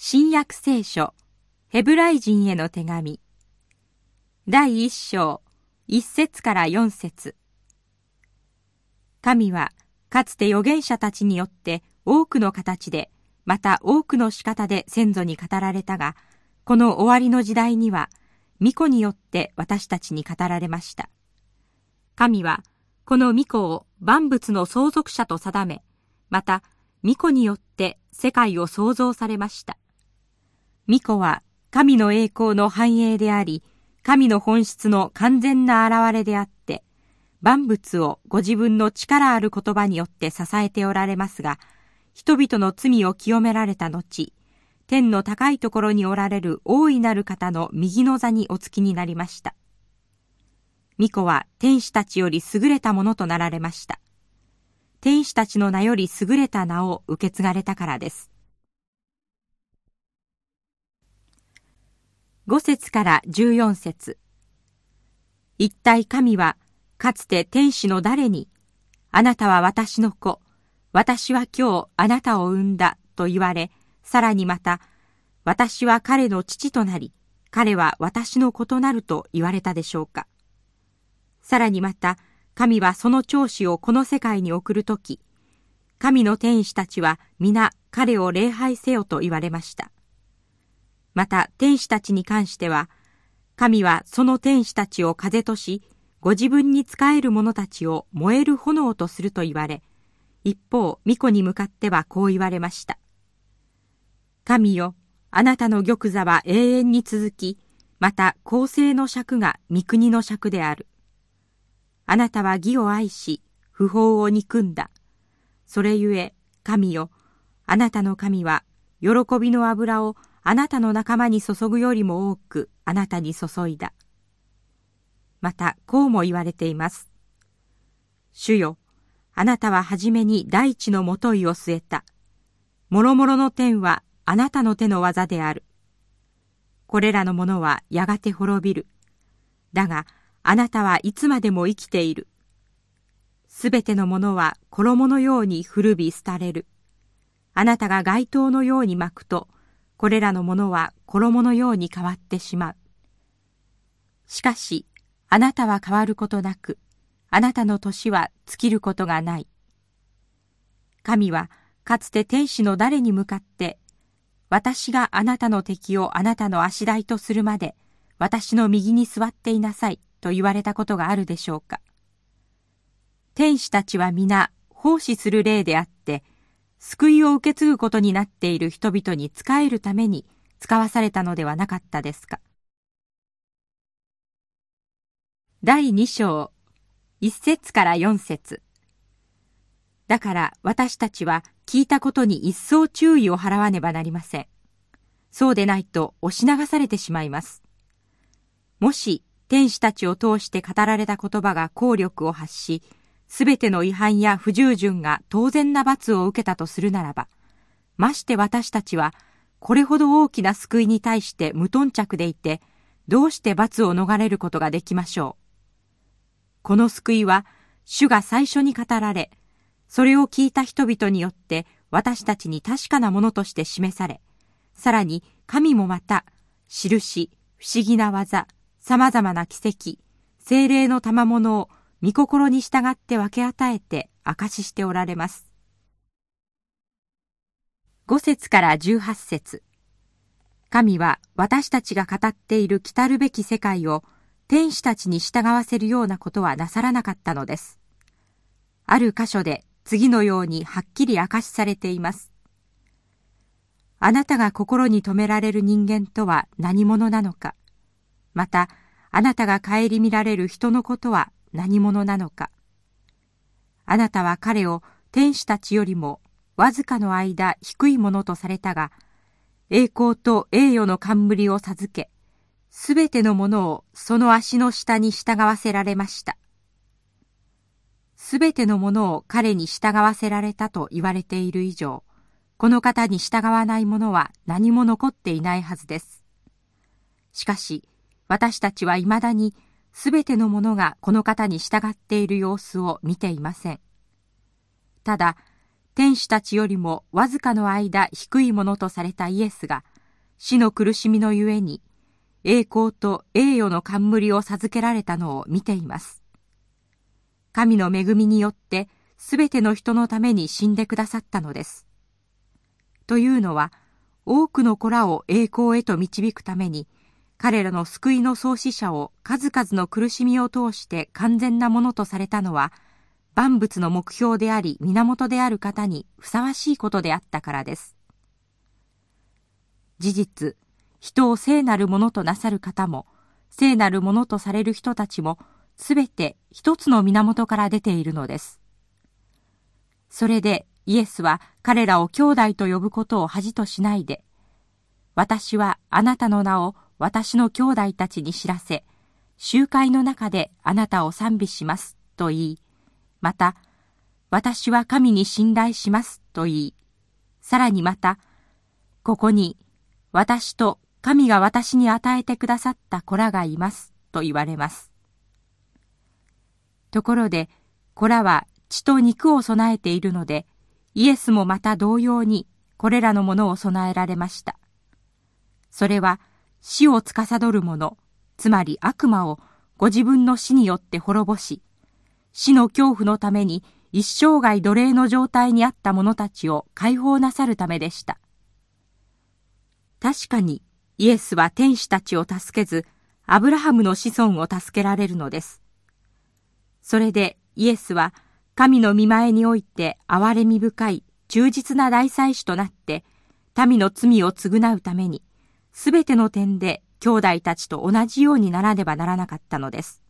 新約聖書ヘブライ人への手紙。第一章一節から四節。神はかつて預言者たちによって多くの形でまた多くの仕方で先祖に語られたがこの終わりの時代には巫女によって私たちに語られました。神はこの巫女を万物の相続者と定めまた巫女によって世界を創造されました。巫女は神の栄光の繁栄であり、神の本質の完全な現れであって、万物をご自分の力ある言葉によって支えておられますが、人々の罪を清められた後、天の高いところにおられる大いなる方の右の座にお付きになりました。巫女は天使たちより優れたものとなられました。天使たちの名より優れた名を受け継がれたからです。5節から14節。一体神はかつて天使の誰にあなたは私の子私は今日あなたを産んだと言われさらにまた私は彼の父となり彼は私の子となると言われたでしょうか。さらにまた神はその長子をこの世界に送るとき神の天使たちは皆彼を礼拝せよと言われました。また天使たちに関しては、神はその天使たちを風とし、ご自分に仕える者たちを燃える炎とすると言われ、一方、巫女に向かってはこう言われました。神よ、あなたの玉座は永遠に続き、また公正の尺が御国の尺である。あなたは義を愛し、不法を憎んだ。それゆえ、神よ、あなたの神は、喜びの油をあなたの仲間に注ぐよりも多くあなたに注いだ。また、こうも言われています。主よ、あなたははじめに大地のもといを据えた。もろもろの天はあなたの手の技である。これらのものはやがて滅びる。だが、あなたはいつまでも生きている。すべてのものは衣のように古び廃れる。あなたが街灯のように巻くと、これらのものは衣のように変わってしまう。しかし、あなたは変わることなく、あなたの年は尽きることがない。神はかつて天使の誰に向かって、私があなたの敵をあなたの足台とするまで、私の右に座っていなさいと言われたことがあるでしょうか。天使たちは皆奉仕する霊であって、救いを受け継ぐことになっている人々に仕えるために使わされたのではなかったですか？第2章、1節から4節だから私たちは聞いたことに一層注意を払わねばなりません。そうでないと押し流されてしまいます。もし天使たちを通して語られた言葉が効力を発し、すべての違反や不従順が当然な罰を受けたとするならば、まして私たちは、これほど大きな救いに対して無頓着でいて、どうして罰を逃れることができましょう。この救いは、主が最初に語られ、それを聞いた人々によって私たちに確かなものとして示され、さらに神もまた、印、不思議な技、様々な奇跡、精霊の賜物を御心に従って分け与えて証ししておられます。5節から18節神は私たちが語っている来たるべき世界を天使たちに従わせるようなことはなさらなかったのです。ある箇所で次のようにはっきり明かしされています。あなたが心に留められる人間とは何者なのか、また、あなたが顧みられる人のことは何者なのか。あなたは彼を天使たちよりもわずかの間低いものとされたが、栄光と栄誉の冠を授け、すべてのものをその足の下に従わせられました。すべてのものを彼に従わせられたと言われている以上、この方に従わないものは何も残っていないはずです。しかし、私たちは未だにすべてのものがこの方に従っている様子を見ていません。ただ、天使たちよりもわずかの間低いものとされたイエスが、死の苦しみのゆえに、栄光と栄誉の冠を授けられたのを見ています。神の恵みによってすべての人のために死んでくださったのです。というのは、多くの子らを栄光へと導くために、彼らの救いの創始者を数々の苦しみを通して完全なものとされたのは、万物の目標であり源である方にふさわしいことであったからです。事実、人を聖なるものとなさる方も、聖なるものとされる人たちも、すべて一つの源から出ているのです。それでイエスは彼らを兄弟と呼ぶことを恥としないで、私はあなたの名を私の兄弟たちに知らせ、集会の中であなたを賛美しますと言い、また、私は神に信頼しますと言い、さらにまた、ここに私と神が私に与えてくださった子らがいますと言われます。ところで、子らは血と肉を備えているので、イエスもまた同様にこれらのものを備えられました。それは死を司る者、つまり悪魔をご自分の死によって滅ぼし、死の恐怖のために一生涯奴隷の状態にあった者たちを解放なさるためでした。確かにイエスは天使たちを助けず、アブラハムの子孫を助けられるのです。それでイエスは神の見前において憐れみ深い忠実な大祭司となって民の罪を償うためにすべての点で兄弟たちと同じようにならねばならなかったのです。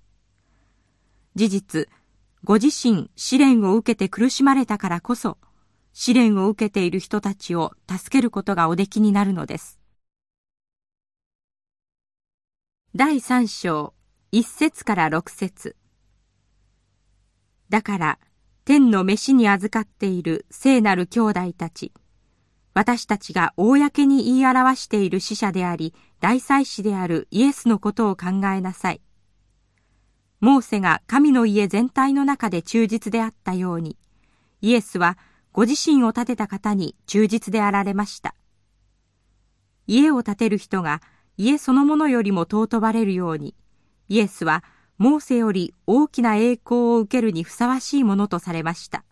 事実、ご自身試練を受けて苦しまれたからこそ、試練を受けている人たちを助けることがおできになるのです。第三章、一節から六節だから、天の飯に預かっている聖なる兄弟たち、私たちが公に言い表している死者であり、大祭司であるイエスのことを考えなさい。モーセが神の家全体の中で忠実であったように、イエスはご自身を建てた方に忠実であられました。家を建てる人が家そのものよりも尊ばれるように、イエスはモーセより大きな栄光を受けるにふさわしいものとされました。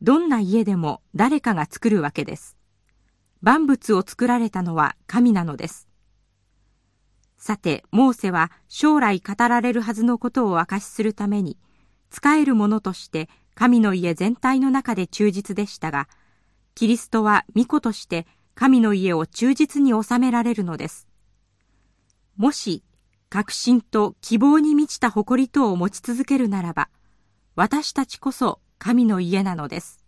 どんな家でも誰かが作るわけです。万物を作られたのは神なのです。さて、モーセは将来語られるはずのことを証しするために、使えるものとして神の家全体の中で忠実でしたが、キリストは御子として神の家を忠実に収められるのです。もし、確信と希望に満ちた誇りとを持ち続けるならば、私たちこそ神の家なのです。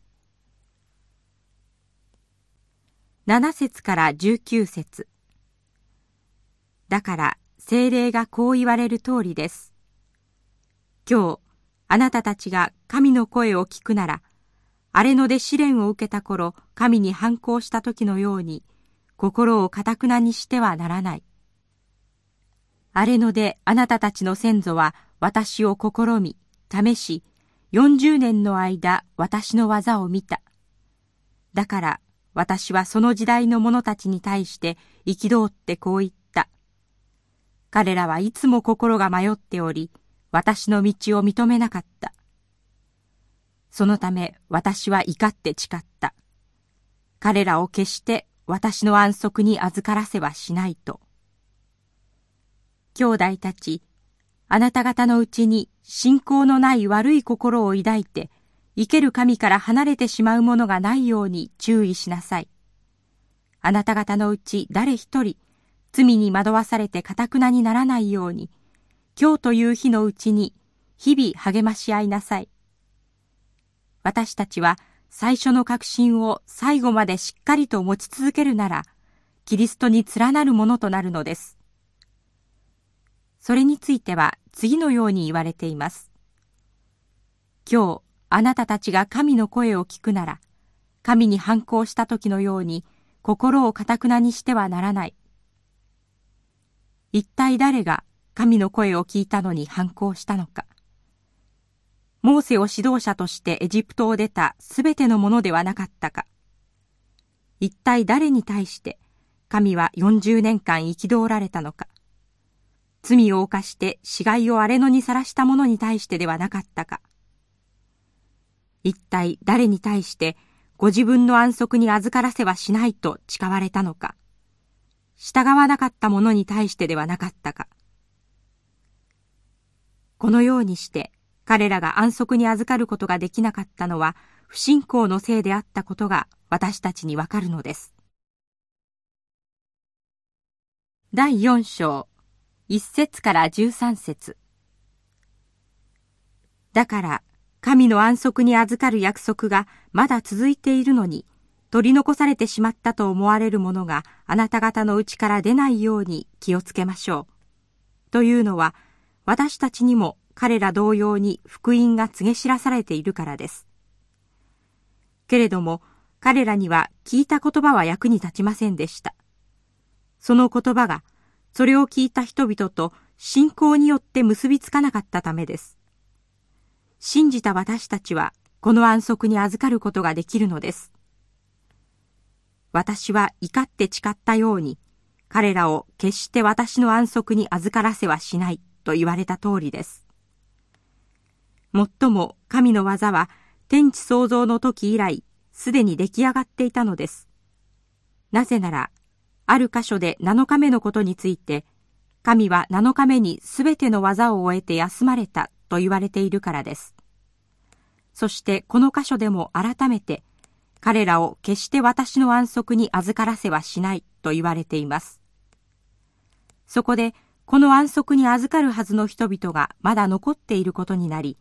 7節から19節だから精霊がこう言われる通りです。今日、あなたたちが神の声を聞くなら、荒れ野で試練を受けた頃、神に反抗した時のように、心をかたくなにしてはならない。荒れ野であなたたちの先祖は私を試み、試し、40年の間私の技を見た。だから私はその時代の者たちに対して憤ってこう言った。彼らはいつも心が迷っており、私の道を認めなかった。そのため私は怒って誓った。彼らを決して私の安息に預からせはしないと。兄弟たち、あなた方のうちに信仰のない悪い心を抱いて、生ける神から離れてしまうものがないように注意しなさい。あなた方のうち誰一人、罪に惑わされて堅くなにならないように、今日という日のうちに、日々励まし合いなさい。私たちは最初の確信を最後までしっかりと持ち続けるなら、キリストに連なるものとなるのです。それについては次のように言われています。今日、あなたたちが神の声を聞くなら、神に反抗した時のように心をかたくなにしてはならない。一体誰が神の声を聞いたのに反抗したのか。モーセを指導者としてエジプトを出たすべてのものではなかったか。一体誰に対して神は40年間憤られたのか。罪を犯して死骸を荒れ野にさらした者に対してではなかったか。一体誰に対してご自分の安息に預からせはしないと誓われたのか。従わなかった者に対してではなかったか。このようにして彼らが安息に預かることができなかったのは不信仰のせいであったことが私たちにわかるのです。第4章1節から13節だから神の安息に預かる約束がまだ続いているのに取り残されてしまったと思われるものがあなた方のうちから出ないように気をつけましょう。というのは私たちにも彼ら同様に福音が告げ知らされているからです。けれども彼らには聞いた言葉は役に立ちませんでした。その言葉がそれを聞いた人々と信仰によって結びつかなかったためです。信じた私たちはこの安息に預かることができるのです。私は怒って誓ったように、彼らを決して私の安息に預からせはしないと言われた通りです。もっとも神の技は天地創造の時以来、すでに出来上がっていたのです。なぜなら、ある箇所で7日目のことについて、神は7日目にすべての技を終えて休まれたと言われているからです。そしてこの箇所でも改めて、彼らを決して私の安息に預からせはしないと言われています。そこで、この安息に預かるはずの人々がまだ残っていることになり、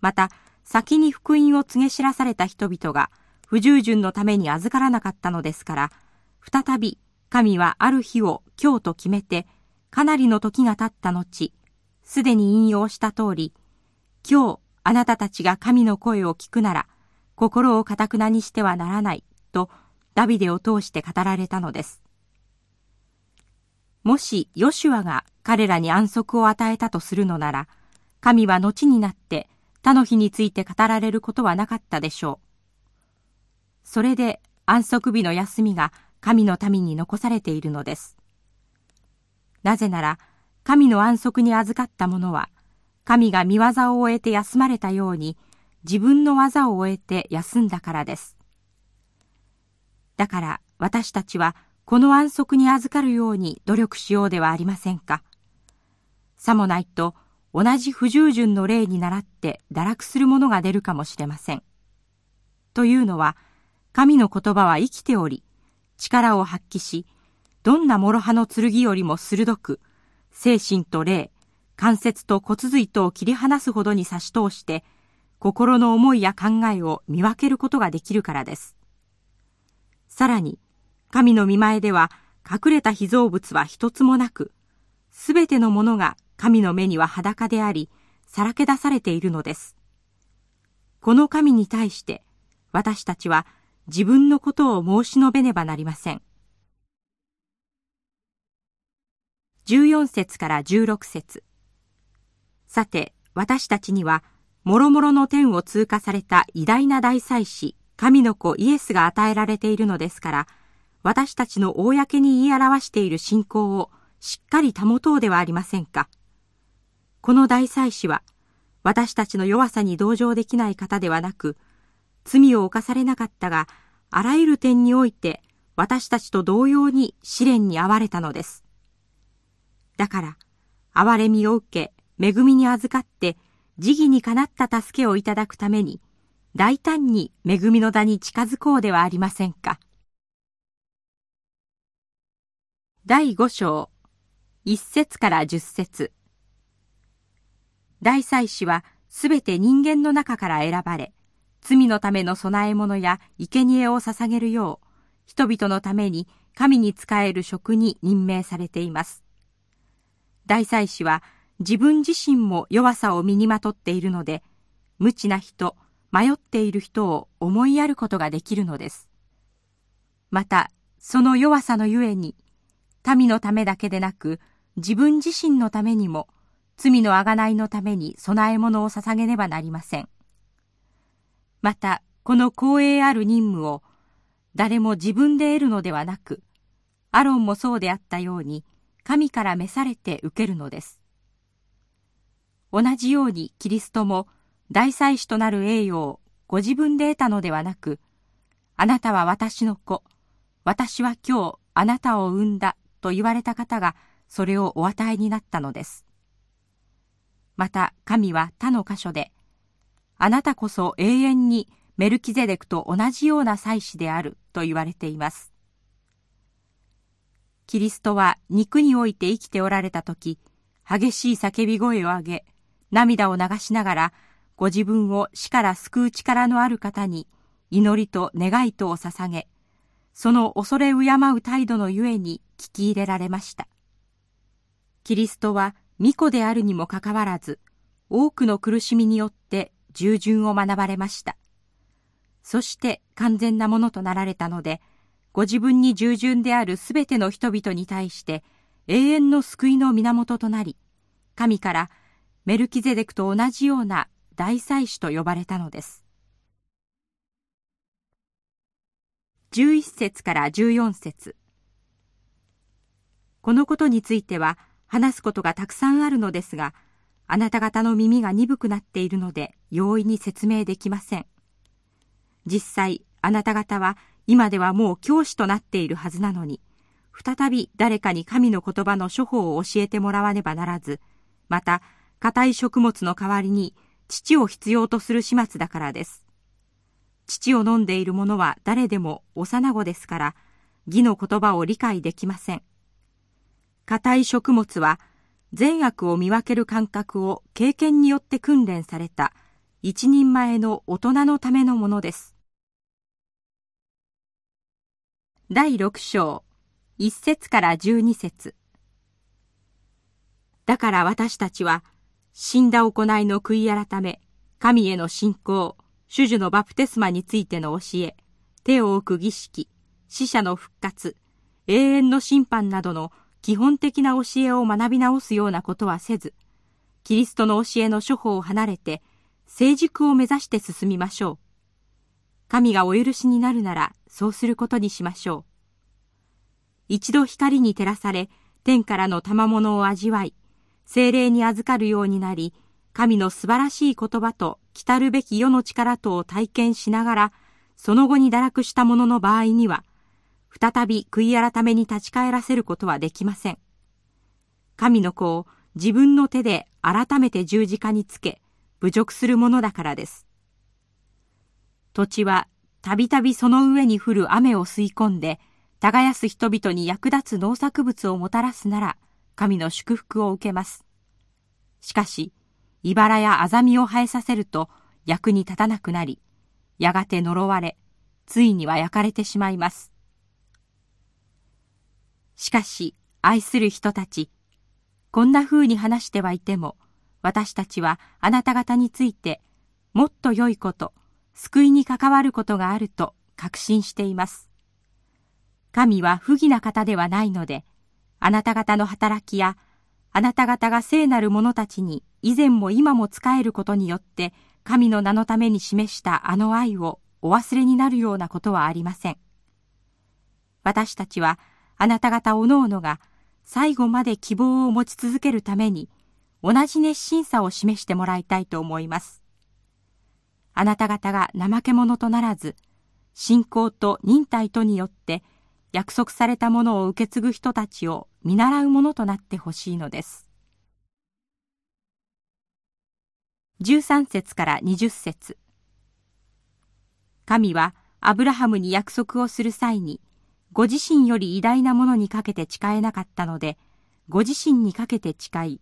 また、先に福音を告げ知らされた人々が不従順のために預からなかったのですから、再び神はある日を今日と決めて、かなりの時が経った後、すでに引用した通り、今日あなたたちが神の声を聞くなら、心をかたくなにしてはならないとダビデを通して語られたのです。もしヨシュアが彼らに安息を与えたとするのなら、神は後になって他の日について語られることはなかったでしょう。それで安息日の休みが神の民に残されているのです。なぜなら、神の安息に預かった者は、神が見業を終えて休まれたように、自分の技を終えて休んだからです。だから私たちはこの安息に預かるように努力しようではありませんか。さもないと同じ不従順の例に倣って堕落するものが出るかもしれません。というのは、神の言葉は生きており、力を発揮し、どんな諸刃の剣よりも鋭く、精神と霊、関節と骨髄とを切り離すほどに差し通して、心の思いや考えを見分けることができるからです。さらに、神の見前では隠れた被造物は一つもなく、すべてのものが神の目には裸であり、さらけ出されているのです。この神に対して、私たちは自分のことを申し述べねばなりません。14節から16節さて、私たちには、もろもろの天を通過された偉大な大祭司、神の子イエスが与えられているのですから、私たちの公に言い表している信仰をしっかり保とうではありませんか。この大祭司は、私たちの弱さに同情できない方ではなく、罪を犯されなかったが、あらゆる点において私たちと同様に試練に遭われたのです。だから、憐れみを受け、恵みに預かって、慈義にかなった助けをいただくために、大胆に恵みの座に近づこうではありませんか。第五章、一節から十節大祭司はすべて人間の中から選ばれ、罪のための供え物や生贄を捧げるよう、人々のために神に仕える職に任命されています。大祭司は自分自身も弱さを身にまとっているので、無知な人、迷っている人を思いやることができるのです。また、その弱さのゆえに、民のためだけでなく、自分自身のためにも、罪のあがないのために供え物を捧げねばなりません。また、この光栄ある任務を、誰も自分で得るのではなく、アロンもそうであったように、神から召されて受けるのです。同じようにキリストも大祭司となる栄誉をご自分で得たのではなく、あなたは私の子、私は今日あなたを産んだと言われた方がそれをお与えになったのです。また神は他の箇所で、あなたこそ永遠にメルキゼデクと同じような祭司であると言われています。キリストは肉において生きておられた時、激しい叫び声を上げ、涙を流しながら、ご自分を死から救う力のある方に祈りと願いとを捧げ、その恐れ敬う態度のゆえに聞き入れられました。キリストは巫女であるにもかかわらず、多くの苦しみによって従順を学ばれました。そして完全なものとなられたので、ご自分に従順であるすべての人々に対して永遠の救いの源となり、神からメルキゼデクと同じような大祭司と呼ばれたのです。11節から14節このことについては話すことがたくさんあるのですが、あなた方の耳が鈍くなっているので容易に説明できません。実際、あなた方は今ではもう教師となっているはずなのに、再び誰かに神の言葉の処方を教えてもらわねばならず、また、硬い食物の代わりに父を必要とする始末だからです。父を飲んでいる者は誰でも幼子ですから、義の言葉を理解できません。硬い食物は、善悪を見分ける感覚を経験によって訓練された一人前の大人のためのものです。第六章、一節から十二節。だから私たちは、死んだ行いの悔い改め、神への信仰、主樹のバプテスマについての教え、手を置く儀式、死者の復活、永遠の審判などの基本的な教えを学び直すようなことはせず、キリストの教えの処方を離れて、成熟を目指して進みましょう。神がお許しになるなら、そうすることにしましょう。一度光に照らされ、天からの賜物を味わい、精霊に預かるようになり、神の素晴らしい言葉と来るべき世の力とを体験しながら、その後に堕落した者の場合には、再び悔い改めに立ち返らせることはできません。神の子を自分の手で改めて十字架につけ、侮辱するものだからです。土地はたびたびその上に降る雨を吸い込んで、耕す人々に役立つ農作物をもたらすなら、神の祝福を受けます。しかし、茨やアザミを生えさせると役に立たなくなり、やがて呪われ、ついには焼かれてしまいます。しかし、愛する人たち、こんな風に話してはいても、私たちはあなた方について、もっと良いこと、救いに関わることがあると確信しています。神は不義な方ではないので、あなた方の働きやあなた方が聖なる者たちに以前も今も仕えることによって神の名のために示したあの愛をお忘れになるようなことはありません。私たちはあなた方おのおのが最後まで希望を持ち続けるために同じ熱心さを示してもらいたいと思います。あなた方が怠け者とならず、信仰と忍耐とによって約束されたものを受け継ぐ人たちを見習うものとなってほしいのです。13節から20節神はアブラハムに約束をする際に、ご自身より偉大なものにかけて誓えなかったので、ご自身にかけて誓い、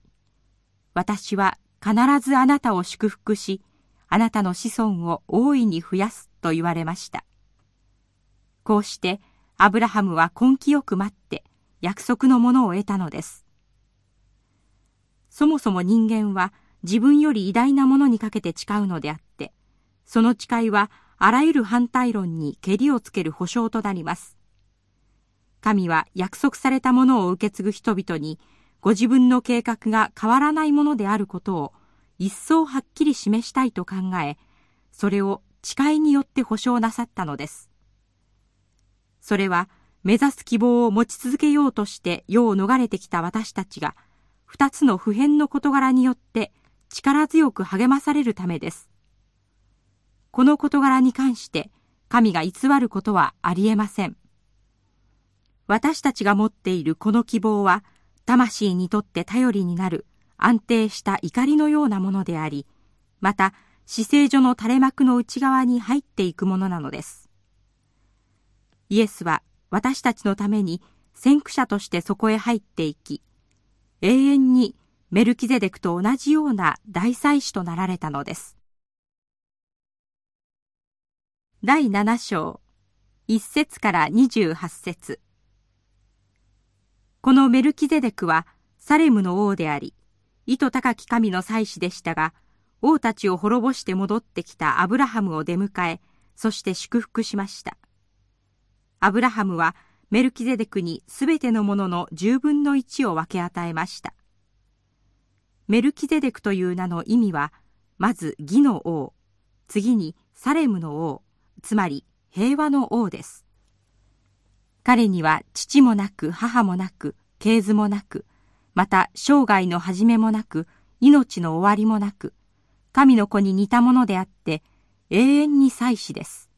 私は必ずあなたを祝福し、あなたの子孫を大いに増やすと言われました。こうしてアブラハムは根気よく待って約束のものを得たのです。そもそも人間は自分より偉大なものにかけて誓うのであって、その誓いはあらゆる反対論にけりをつける保証となります。神は約束されたものを受け継ぐ人々に、ご自分の計画が変わらないものであることを一層はっきり示したいと考え、それを誓いによって保証なさったのです。それは、目指す希望を持ち続けようとして世を逃れてきた私たちが、二つの普遍の事柄によって力強く励まされるためです。この事柄に関して神が偽ることはありえません。私たちが持っているこの希望は、魂にとって頼りになる安定した怒りのようなものであり、また、死聖所の垂れ幕の内側に入っていくものなのです。イエスは私たちのために先駆者としてそこへ入っていき、永遠にメルキゼデクと同じような大祭司となられたのです。第7章、1節から28節このメルキゼデクはサレムの王であり、意図高き神の祭司でしたが、王たちを滅ぼして戻ってきたアブラハムを出迎え、そして祝福しました。アブラハムはメルキゼデクにすべてのものの十分の一を分け与えました。メルキゼデクという名の意味は、まず義の王、次にサレムの王、つまり平和の王です。彼には父もなく母もなく、系図もなく、また生涯の始めもなく、命の終わりもなく、神の子に似たものであって、永遠に祭司です。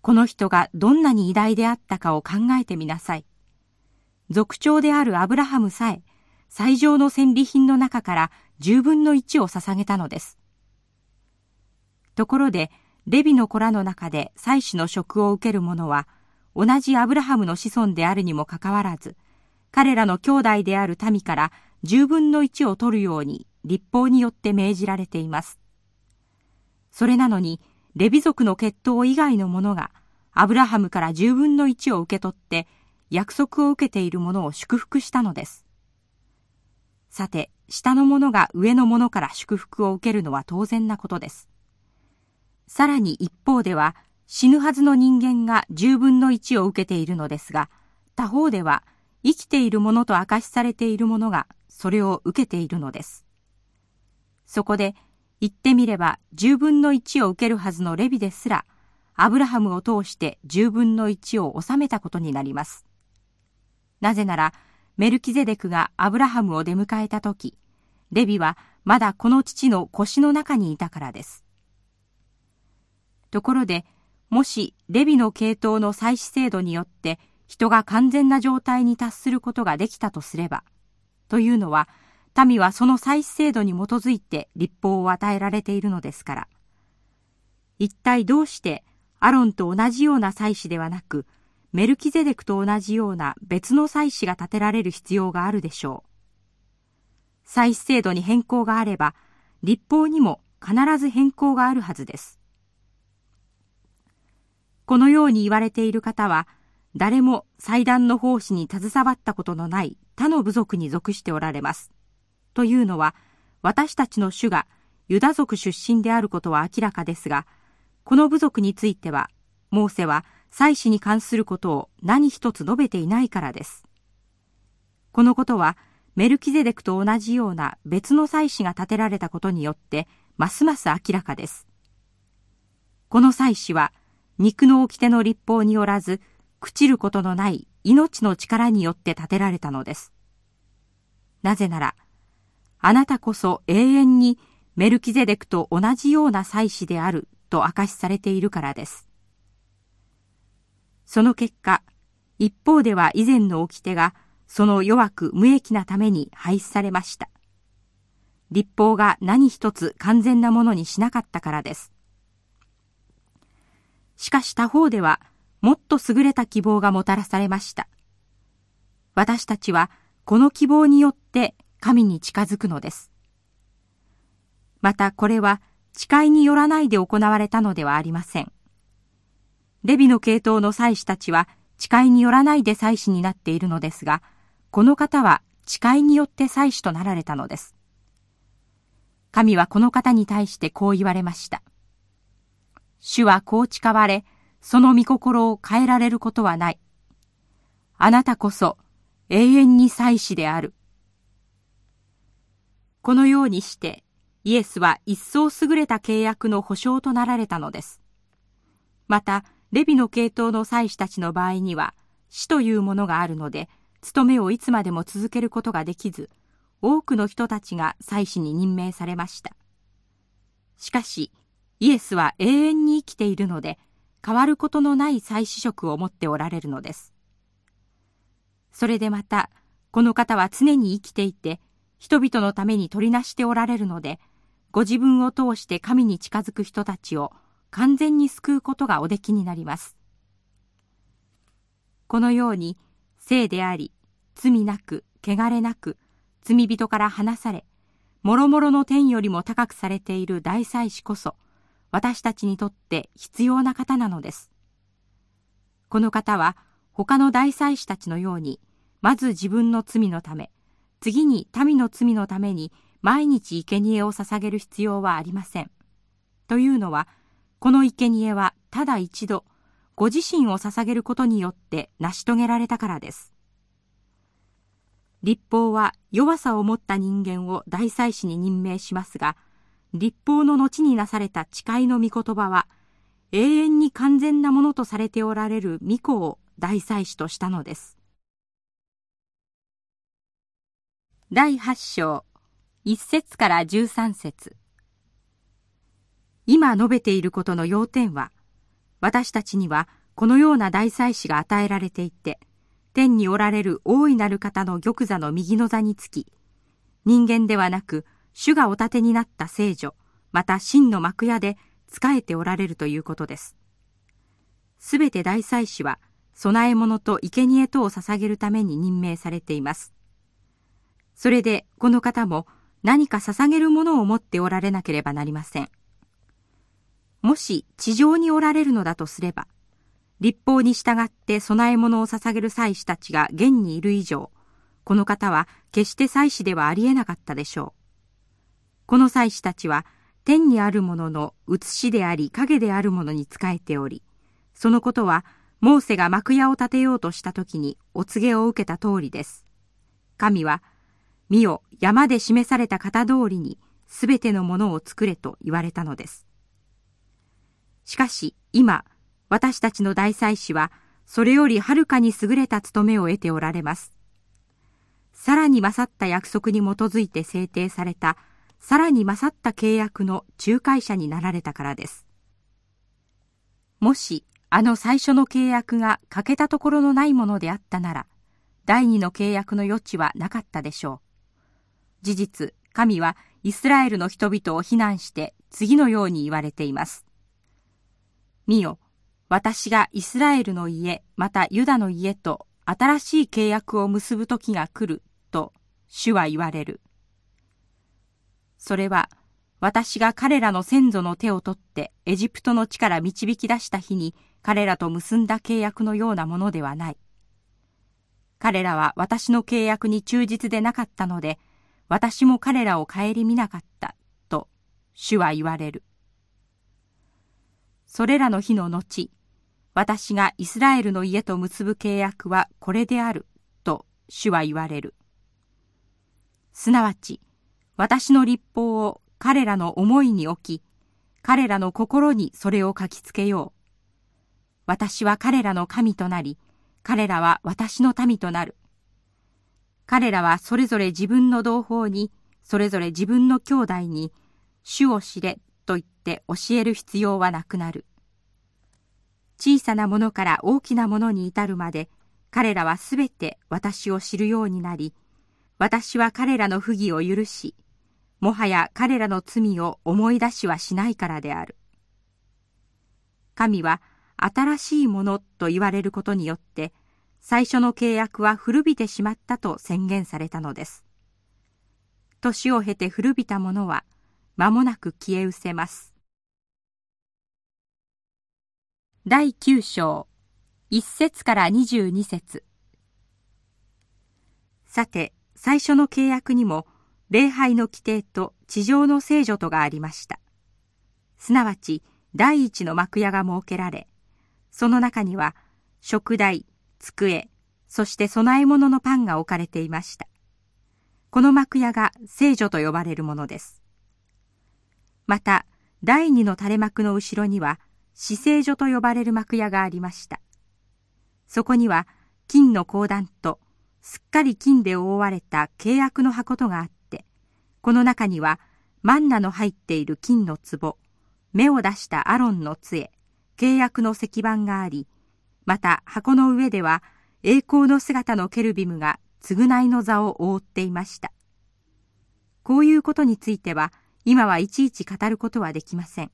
この人がどんなに偉大であったかを考えてみなさい。族長であるアブラハムさえ、最上の戦利品の中から十分の一を捧げたのです。ところで、レビの子らの中で祭司の職を受ける者は、同じアブラハムの子孫であるにもかかわらず、彼らの兄弟である民から十分の一を取るように立法によって命じられています。それなのに、レビ族の血統以外の者が、アブラハムから十分の一を受け取って、約束を受けている者を祝福したのです。さて、下の者が上の者から祝福を受けるのは当然なことです。さらに一方では、死ぬはずの人間が十分の一を受けているのですが、他方では、生きている者と証しされている者がそれを受けているのです。そこで、言ってみれば十分の一を受けるはずのレビですら、アブラハムを通して十分の一を収めたことになります。なぜなら、メルキゼデクがアブラハムを出迎えたとき、レビはまだこの父の腰の中にいたからです。ところで、もしレビの系統の祭祀制度によって人が完全な状態に達することができたとすれば、というのは、民はその祭祀制度に基づいて立法を与えられているのですから。一体どうしてアロンと同じような祭司ではなく、メルキゼデクと同じような別の祭司が建てられる必要があるでしょう。祭祀制度に変更があれば、立法にも必ず変更があるはずです。このように言われている方は、誰も祭壇の奉仕に携わったことのない他の部族に属しておられます。というのは、私たちの主がユダ族出身であることは明らかですが、この部族については、モーセは祭祀に関することを何一つ述べていないからです。このことは、メルキゼデクと同じような別の祭司が建てられたことによって、ますます明らかです。この祭司は、肉の掟の立法によらず、朽ちることのない命の力によって建てられたのです。なぜなら、あなたこそ永遠にメルキゼデクと同じような祭司であると証しされているからです。その結果、一方では以前の掟がその弱く無益なために廃止されました。立法が何一つ完全なものにしなかったからです。しかし他方では、もっと優れた希望がもたらされました。私たちはこの希望によって神に近づくのです。またこれは誓いによらないで行われたのではありません。レビの系統の祭司たちは誓いによらないで祭司になっているのですが、この方は誓いによって祭司となられたのです。神はこの方に対してこう言われました。主はこう誓われ、その御心を変えられることはない。あなたこそ永遠に祭司である。このようにして、イエスは一層優れた契約の保証となられたのです。また、レビの系統の祭司たちの場合には、死というものがあるので、務めをいつまでも続けることができず、多くの人たちが祭司に任命されました。しかし、イエスは永遠に生きているので、変わることのない祭司職を持っておられるのです。それでまた、この方は常に生きていて、人々のために取りなしておられるので、ご自分を通して神に近づく人たちを完全に救うことがおできになります。このように、聖であり、罪なく、汚れなく、罪人から離され、諸々の天よりも高くされている大祭司こそ、私たちにとって必要な方なのです。この方は、他の大祭司たちのように、まず自分の罪のため、次に民の罪のために毎日生贄を捧げる必要はありません。というのは、この生贄はただ一度、ご自身を捧げることによって成し遂げられたからです。立法は弱さを持った人間を大祭司に任命しますが、立法の後になされた誓いの御言葉は、永遠に完全なものとされておられる御子を大祭司としたのです。第八章、一節から十三節今述べていることの要点は、私たちにはこのような大祭司が与えられていて、天におられる大いなる方の玉座の右の座につき、人間ではなく、主がお立てになった聖女、また真の幕屋で仕えておられるということです。すべて大祭司は、供え物と生贄とを捧げるために任命されています。それでこの方も何か捧げるものを持っておられなければなりません。もし地上におられるのだとすれば、立法に従って供え物を捧げる祭司たちが現にいる以上、この方は決して祭司ではありえなかったでしょう。この祭司たちは天にあるものの写しであり影であるものに仕えており、そのことはモーセが幕屋を建てようとした時にお告げを受けた通りです。神は見よ、山で示された型通りに、すべてのものを作れと言われたのです。しかし、今、私たちの大祭司は、それよりはるかに優れた務めを得ておられます。さらに勝った約束に基づいて制定された、さらに勝った契約の仲介者になられたからです。もし、あの最初の契約が欠けたところのないものであったなら、第二の契約の余地はなかったでしょう。事実、神はイスラエルの人々を非難して次のように言われています。見よ、私がイスラエルの家、またユダの家と新しい契約を結ぶ時が来る、と主は言われる。それは、私が彼らの先祖の手を取ってエジプトの地から導き出した日に彼らと結んだ契約のようなものではない。彼らは私の契約に忠実でなかったので、私も彼らを顧みなかった、と主は言われる。それらの日の後、私がイスラエルの家と結ぶ契約はこれである、と主は言われる。すなわち、私の立法を彼らの思いに置き、彼らの心にそれを書きつけよう。私は彼らの神となり、彼らは私の民となる。彼らはそれぞれ自分の同胞に、それぞれ自分の兄弟に、主を知れと言って教える必要はなくなる。小さなものから大きなものに至るまで、彼らはすべて私を知るようになり、私は彼らの不義を許し、もはや彼らの罪を思い出しはしないからである。神は新しいものと言われることによって、最初の契約は古びてしまったと宣言されたのです。年を経て古びたものは間もなく消え失せます。第9章1節から22節さて、最初の契約にも礼拝の規定と地上の聖女とがありました。すなわち第一の幕屋が設けられ、その中には食台、机、そして供え物のパンが置かれていました。この幕屋が聖女と呼ばれるものです。また、第二の垂れ幕の後ろには、死聖所と呼ばれる幕屋がありました。そこには、金の鉱弾と、すっかり金で覆われた契約の箱とがあって、この中には、マンナの入っている金の壺、目を出したアロンの杖、契約の石板があり、また箱の上では栄光の姿のケルビムが償いの座を覆っていました。こういうことについては、今はいちいち語ることはできません。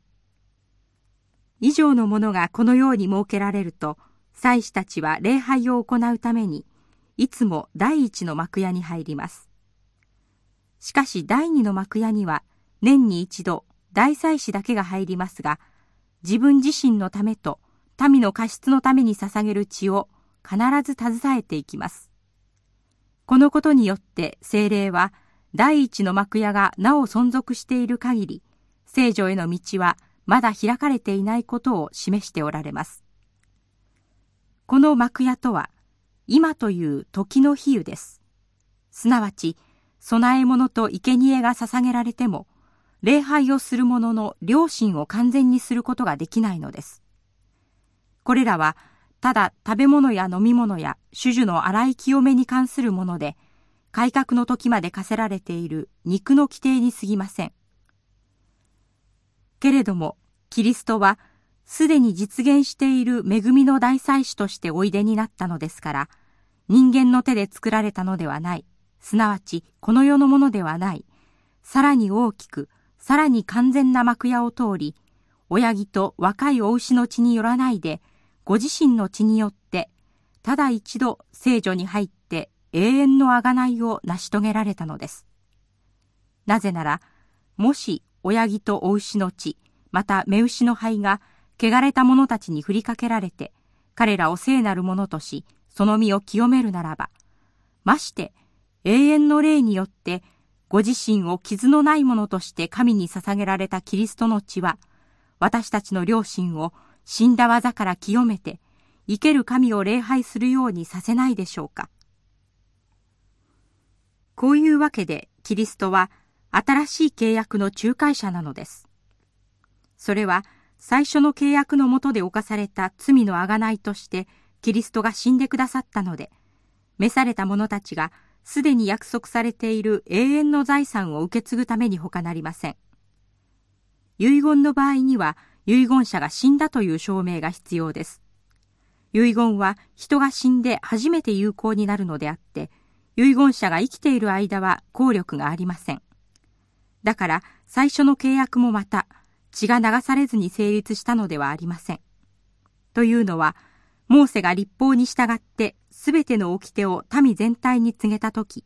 以上のものがこのように設けられると、祭司たちは礼拝を行うために、いつも第一の幕屋に入ります。しかし第二の幕屋には、年に一度、大祭司だけが入りますが、自分自身のためと民の過失のために捧げる血を必ず携えていきます。このことによって精霊は第一の幕屋がなお存続している限り、聖女への道はまだ開かれていないことを示しておられます。この幕屋とは、今という時の比喩です。すなわち、供え物と生贄が捧げられても、礼拝をする者の良心を完全にすることができないのです。これらは、ただ食べ物や飲み物や種々の洗い清めに関するもので、改革の時まで課せられている肉の規定に過ぎません。けれども、キリストは、すでに実現している恵みの大祭司としておいでになったのですから、人間の手で作られたのではない、すなわちこの世のものではない、さらに大きく、さらに完全な幕屋を通り、親木と若いお牛の血によらないで、ご自身の血によって、ただ一度聖女に入って永遠の贖いを成し遂げられたのです。なぜなら、もし親木とお牛の血、また目牛の灰が汚れた者たちに振りかけられて、彼らを聖なるものとし、その身を清めるならば、まして永遠の霊によってご自身を傷のないものとして神に捧げられたキリストの血は、私たちの良心を死んだ技から清めて、生ける神を礼拝するようにさせないでしょうか。こういうわけで、キリストは新しい契約の仲介者なのです。それは、最初の契約のもとで犯された罪の贖いとして、キリストが死んでくださったので、召された者たちがすでに約束されている永遠の財産を受け継ぐために他なりません。遺言の場合には、遺言者が死んだという証明が必要です。遺言は人が死んで初めて有効になるのであって、遺言者が生きている間は効力がありません。だから最初の契約もまた血が流されずに成立したのではありません。というのは、モーセが立法に従ってすべての掟を民全体に告げたとき、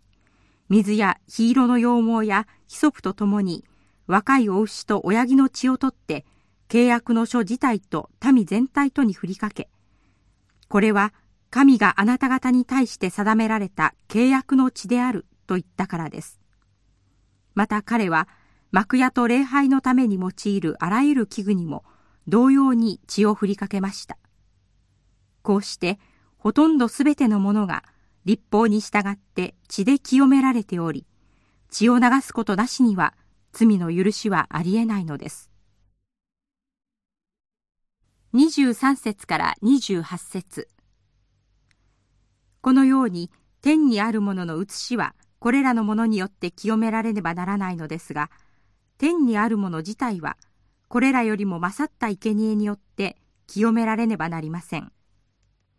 水や黄色の羊毛やヒソプとともに若いお牛と親木の血を取って契約の書自体と民全体とに振りかけ、これは神があなた方に対して定められた契約の血であると言ったからです。また彼は幕屋と礼拝のために用いるあらゆる器具にも同様に血を振りかけました。こうしてほとんどすべてのものが立法に従って血で清められており、血を流すことなしには罪の許しはありえないのです。23節から28節このように天にあるものの写しはこれらのものによって清められねばならないのですが、天にあるもの自体はこれらよりも勝った生贄によって清められねばなりません。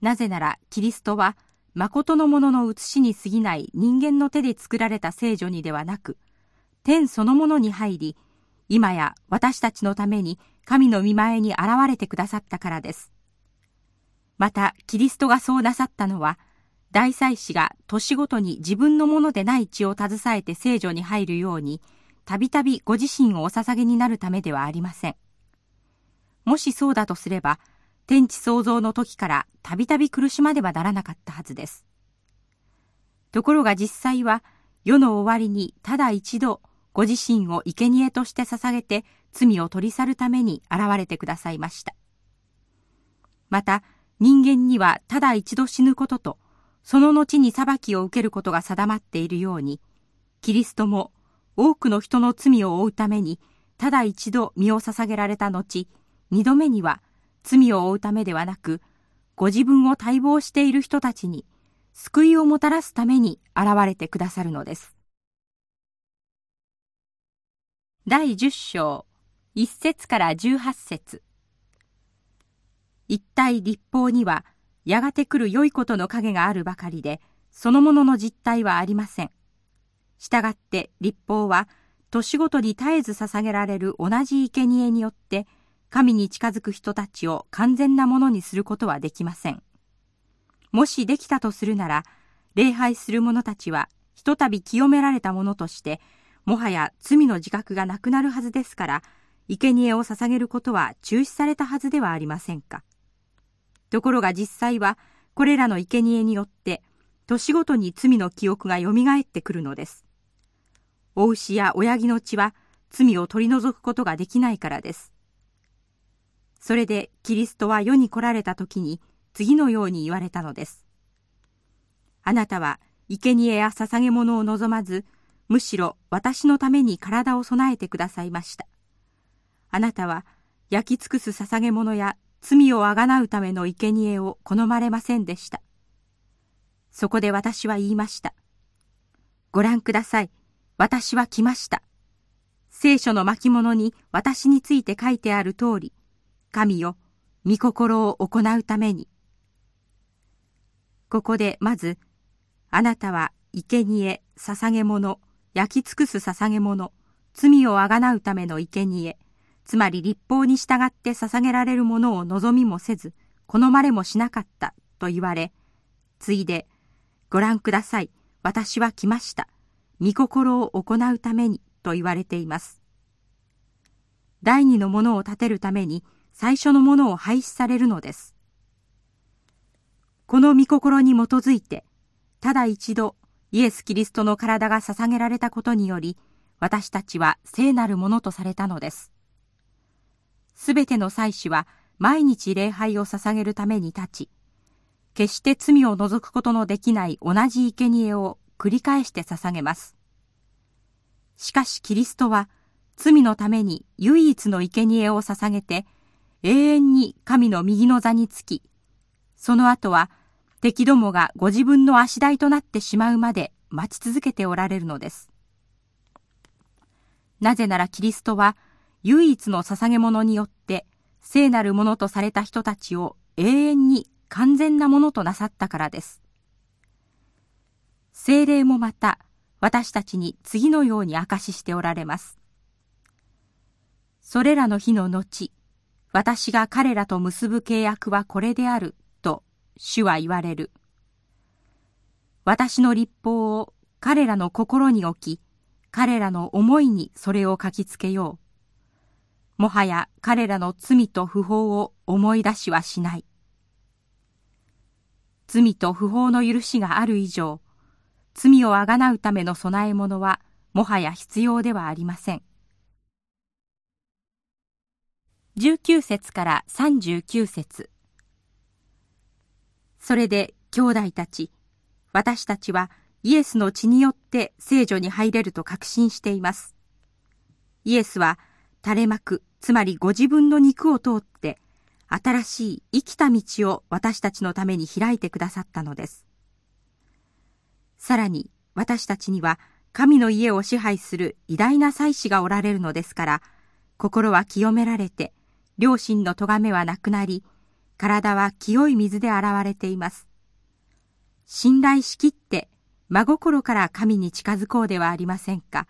なぜならキリストは誠のものの写しに過ぎない人間の手で作られた聖女にではなく、天そのものに入り、今や私たちのために神の見前に現れてくださったからです。また、キリストがそうなさったのは、大祭司が年ごとに自分のものでない血を携えて聖女に入るように、たびたびご自身をお捧げになるためではありません。もしそうだとすれば、天地創造の時からたびたび苦しまねばならなかったはずです。ところが実際は世の終わりにただ一度ご自身を生贄として捧げて罪を取り去るために現れてくださいました。また人間にはただ一度死ぬこととその後に裁きを受けることが定まっているようにキリストも多くの人の罪を負うためにただ一度身を捧げられた後、二度目には罪を負うためではなく、ご自分を待望している人たちに救いをもたらすために現れてくださるのです。第十章、一節から十八節一体立法には、やがて来る良いことの影があるばかりで、そのものの実態はありません。したがって立法は、年ごとに絶えず捧げられる同じ生贄によって、神に近づく人たちを完全なものにすることはできません。もしできたとするなら、礼拝する者たちは、ひとたび清められたものとして、もはや罪の自覚がなくなるはずですから、生贄を捧げることは中止されたはずではありませんか。ところが実際は、これらの生贄によって、年ごとに罪の記憶が蘇ってくるのです。お牛や親木の血は罪を取り除くことができないからです。それでキリストは世に来られた時に次のように言われたのです。あなたは生贄や捧げ物を望まず、むしろ私のために体を備えてくださいました。あなたは焼き尽くす捧げ物や罪をあがなうための生贄を好まれませんでした。そこで私は言いました。ご覧ください。私は来ました。聖書の巻物に私について書いてある通り、神よ、御心を行うために。ここでまず、あなたは生贄、捧げ物、焼き尽くす捧げ物、罪をあがなうための生贄、つまり立法に従って捧げられるものを望みもせず、好まれもしなかったと言われ、ついで、ご覧ください、私は来ました。御心を行うためにと言われています。第二のものを立てるために最初のものを廃止されるのです。この御心に基づいて、ただ一度イエス・キリストの体が捧げられたことにより、私たちは聖なるものとされたのです。すべての祭司は毎日礼拝を捧げるために立ち、決して罪を除くことのできない同じ生贄を繰り返して捧げます。しかしキリストは罪のために唯一の生贄を捧げて永遠に神の右の座につき、その後は敵どもがご自分の足台となってしまうまで待ち続けておられるのです。なぜならキリストは唯一の捧げ物によって聖なるものとされた人たちを永遠に完全なものとなさったからです。精霊もまた私たちに次のように証ししておられます。それらの日の後、私が彼らと結ぶ契約はこれであると主は言われる。私の立法を彼らの心に置き、彼らの思いにそれを書きつけよう。もはや彼らの罪と不法を思い出しはしない。罪と不法の許しがある以上、罪をあがなうための供え物はもはや必要ではありません。19節から39節それで兄弟たち、私たちはイエスの血によって聖女に入れると確信しています。イエスは垂れ幕、つまりご自分の肉を通って、新しい生きた道を私たちのために開いてくださったのです。さらに私たちには神の家を支配する偉大な祭司がおられるのですから、心は清められて、良心の咎めはなくなり、体は清い水で洗われています。信頼しきって真心から神に近づこうではありませんか。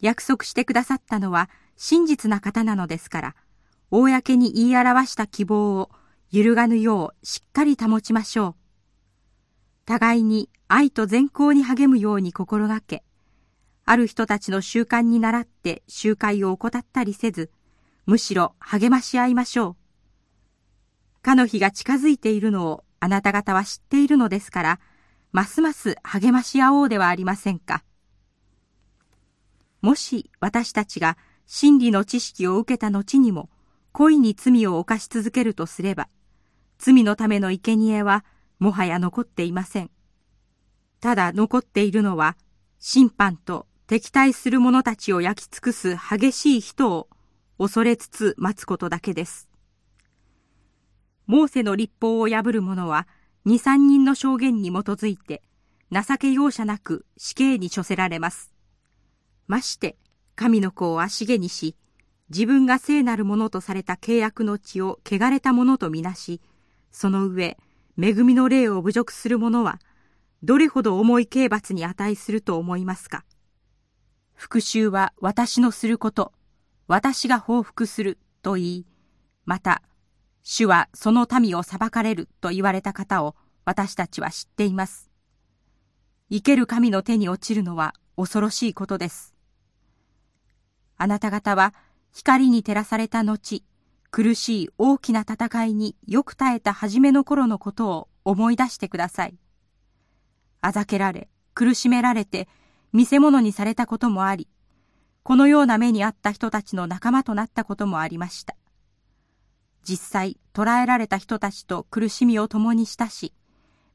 約束してくださったのは真実な方なのですから、公に言い表した希望を揺るがぬようしっかり保ちましょう。互いに愛と善行に励むように心がけ、ある人たちの習慣に倣って集会を怠ったりせず、むしろ励まし合いましょう。かの日が近づいているのをあなた方は知っているのですから、ますます励まし合おうではありませんか。もし私たちが真理の知識を受けた後にも恋に罪を犯し続けるとすれば、罪のための生贄はもはや残っていません。ただ残っているのは審判と敵対する者たちを焼き尽くす激しい人を恐れつつ待つことだけです。モーセの立法を破る者は、二三人の証言に基づいて、情け容赦なく死刑に処せられます。まして、神の子を足毛にし、自分が聖なるものとされた契約の地を汚れたものとみなし、その上、恵みの霊を侮辱する者は、どれほど重い刑罰に値すると思いますか。復讐は私のすること、私が報復すると言い、また、主はその民を裁かれると言われた方を私たちは知っています。生ける神の手に落ちるのは恐ろしいことです。あなた方は光に照らされた後、苦しい大きな戦いによく耐えた初めの頃のことを思い出してください。あざけられ、苦しめられて、見せ物にされたこともあり、このような目にあった人たちの仲間となったこともありました。実際、捕らえられた人たちと苦しみを共にしたし、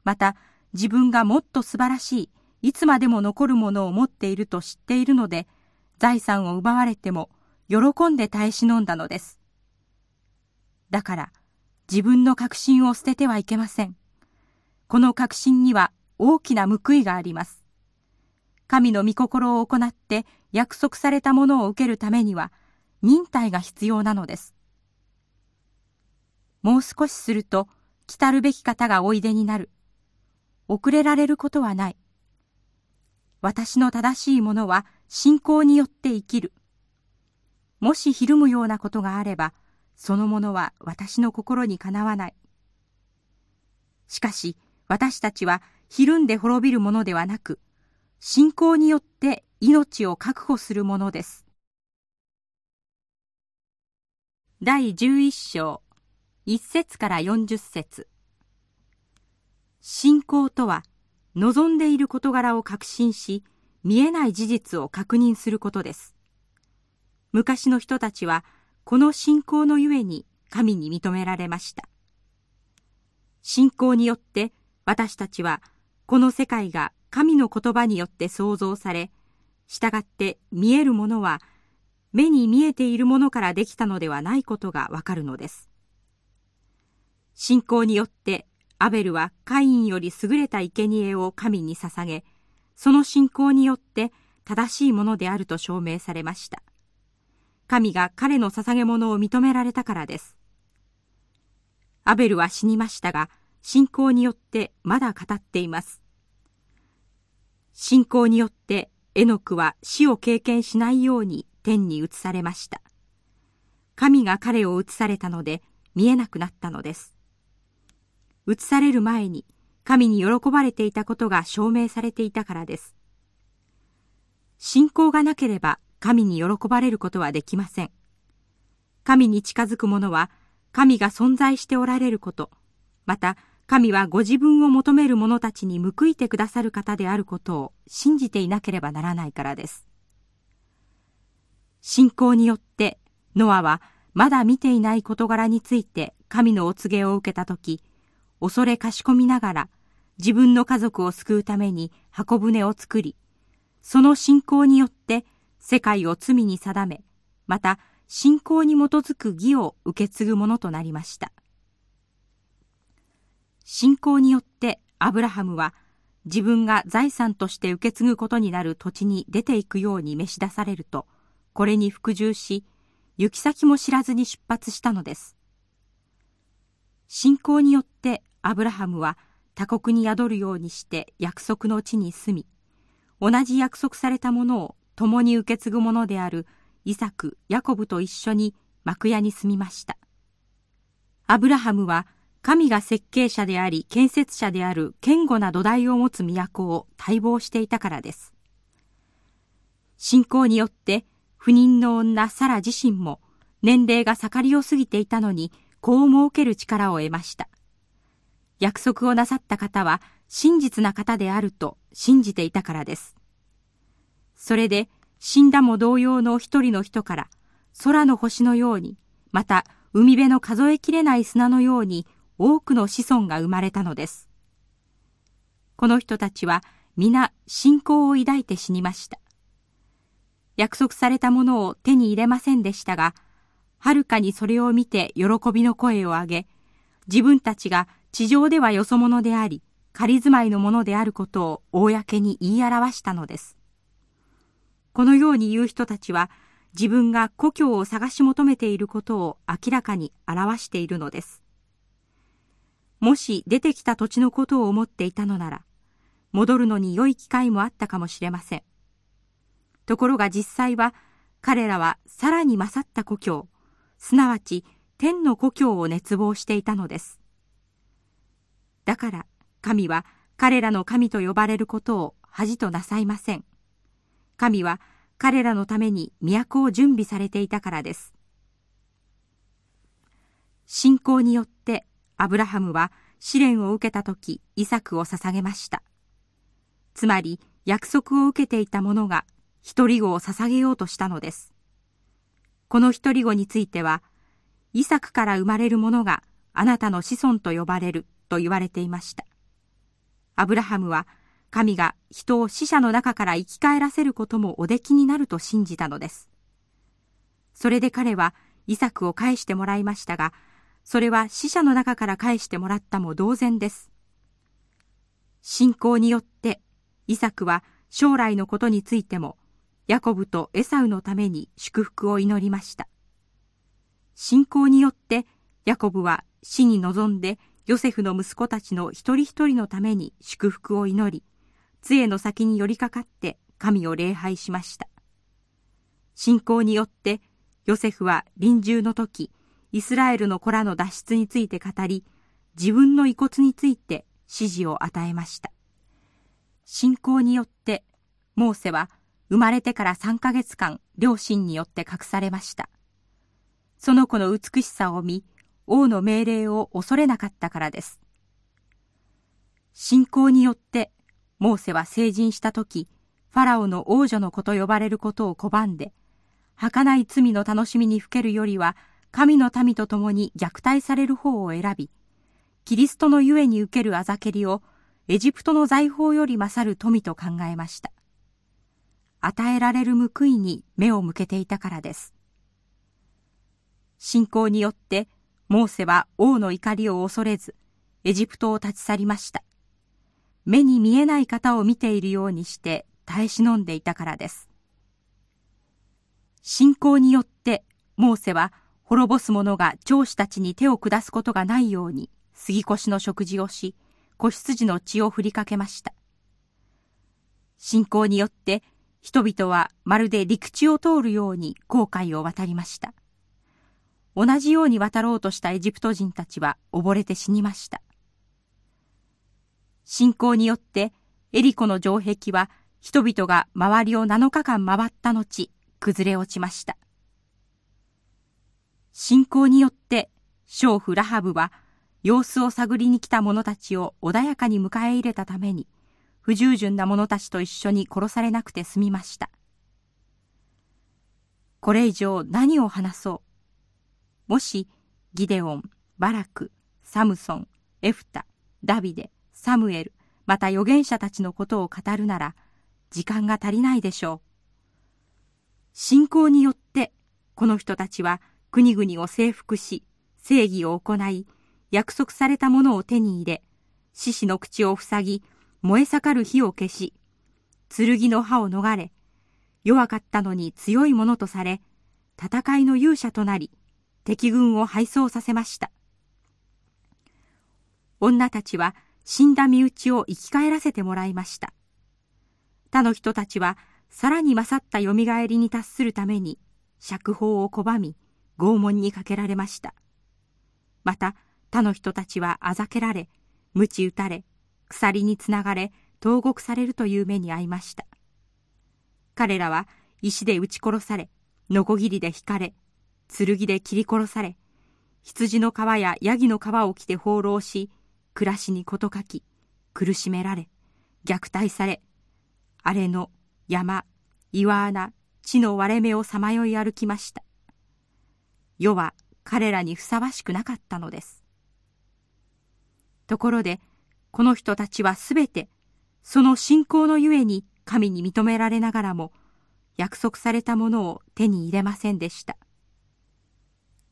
また自分がもっと素晴らしい、いつまでも残るものを持っていると知っているので、財産を奪われても喜んで耐え忍んだのです。だから、自分の確信を捨ててはいけません。この確信には大きな報いがあります。神の御心を行って約束されたものを受けるためには忍耐が必要なのです。もう少しすると来たるべき方がおいでになる。遅れられることはない。私の正しいものは信仰によって生きる。もしひるむようなことがあれば、そのものは私の心にかなわない。しかし、私たちはひるんで滅びるものではなく、信仰によって命を確保するものです。第11章1節から40節。信仰とは望んでいる事柄を確信し見えない事実を確認することです。昔の人たちはこの信仰のゆえに神に認められました。信仰によって私たちはこの世界が神の言葉によって創造され、従って見えるものは目に見えているものからできたのではないことがわかるのです。信仰によってアベルはカインより優れた生贄を神に捧げ、その信仰によって正しいものであると証明されました。神が彼の捧げ物を認められたからです。アベルは死にましたが、信仰によってまだ語っています。信仰によってエノクは死を経験しないように天に移されました。神が彼を移されたので見えなくなったのです。移される前に神に喜ばれていたことが証明されていたからです。信仰がなければ神に喜ばれることはできません。神に近づく者は神が存在しておられること、また神はご自分を求める者たちに報いてくださる方であることを信じていなければならないからです。信仰によってノアはまだ見ていない事柄について神のお告げを受けたとき、恐れかしこみながら自分の家族を救うために箱舟を作り、その信仰によって世界を罪に定め、また信仰に基づく義を受け継ぐものとなりました。信仰によってアブラハムは自分が財産として受け継ぐことになる土地に出ていくように召し出されると、これに服従し、行き先も知らずに出発したのです。信仰によってアブラハムは他国に宿るようにして約束の地に住み、同じ約束されたものを共に受け継ぐものであるイサク、ヤコブと一緒に幕屋に住みました。アブラハムは神が設計者であり建設者である堅固な土台を持つ都を待望していたからです。信仰によって不妊の女サラ自身も年齢が盛りを過ぎていたのに子を設ける力を得ました。約束をなさった方は真実な方であると信じていたからです。それで死んだも同様の一人の人から空の星のように、また海辺の数えきれない砂のように多くの子孫が生まれたのです。この人たちは皆信仰を抱いて死にました。約束されたものを手に入れませんでしたが、はるかにそれを見て喜びの声を上げ、自分たちが地上ではよそ者であり、仮住まいのものであることを公に言い表したのです。このように言う人たちは、自分が故郷を探し求めていることを明らかに表しているのです。もし出てきた土地のことを思っていたのなら、戻るのに良い機会もあったかもしれません。ところが実際は、彼らはさらに勝った故郷、すなわち天の故郷を熱望していたのです。だから神は彼らの神と呼ばれることを恥となさいません。神は彼らのために都を準備されていたからです。信仰によってアブラハムは試練を受けた時、イサクを捧げました。つまり、約束を受けていた者が一人子を捧げようとしたのです。この一人子については、イサクから生まれる者があなたの子孫と呼ばれると言われていました。アブラハムは、神が人を死者の中から生き返らせることもおできになると信じたのです。それで彼はイサクを返してもらいましたが、それは死者の中から返してもらったも同然です。信仰によって、イサクは将来のことについても、ヤコブとエサウのために祝福を祈りました。信仰によって、ヤコブは死に臨んでヨセフの息子たちの一人一人のために祝福を祈り、杖の先に寄りかかって神を礼拝しました。信仰によって、ヨセフは臨終の時、イスラエルの子らの脱出について語り、自分の遺骨について指示を与えました。信仰によって、モーセは生まれてから3ヶ月間、両親によって隠されました。その子の美しさを見、王の命令を恐れなかったからです。信仰によって、モーセは成人した時、ファラオの王女の子と呼ばれることを拒んで、儚い罪の楽しみにふけるよりは、神の民と共に虐待される方を選び、キリストのゆえに受けるあざけりをエジプトの財宝より勝る富と考えました。与えられる報いに目を向けていたからです。信仰によって、モーセは王の怒りを恐れず、エジプトを立ち去りました。目に見えない方を見ているようにして耐え忍んでいたからです。信仰によって、モーセは滅ぼす者が長子たちに手を下すことがないように杉越の食事をし、子羊の血を振りかけました。信仰によって人々はまるで陸地を通るように航海を渡りました。同じように渡ろうとしたエジプト人たちは溺れて死にました。信仰によってエリコの城壁は人々が周りを7日間回った後、崩れ落ちました。信仰によって、娼婦ラハブは、様子を探りに来た者たちを穏やかに迎え入れたために、不従順な者たちと一緒に殺されなくて済みました。これ以上何を話そう？もし、ギデオン、バラク、サムソン、エフタ、ダビデ、サムエル、また預言者たちのことを語るなら、時間が足りないでしょう。信仰によって、この人たちは国々を征服し、正義を行い、約束されたものを手に入れ、獅子の口を塞ぎ、燃え盛る火を消し、剣の刃を逃れ、弱かったのに強いものとされ、戦いの勇者となり、敵軍を敗走させました。女たちは死んだ身内を生き返らせてもらいました。他の人たちはさらに勝った蘇りに達するために釈放を拒み、拷問にかけられました。また、他の人たちはあざけられ、鞭打たれ、鎖につながれ、投獄されるという目に遭いました。彼らは石で撃ち殺され、ノコギリで引かれ、剣で切り殺され、羊の皮やヤギの皮を着て放浪し、暮らしに事書き、苦しめられ、虐待され、荒れの山、岩穴、地の割れ目をさまよい歩きました。世は彼らにふさわしくなかったのです。ところで、この人たちはすべて、その信仰のゆえに神に認められながらも、約束されたものを手に入れませんでした。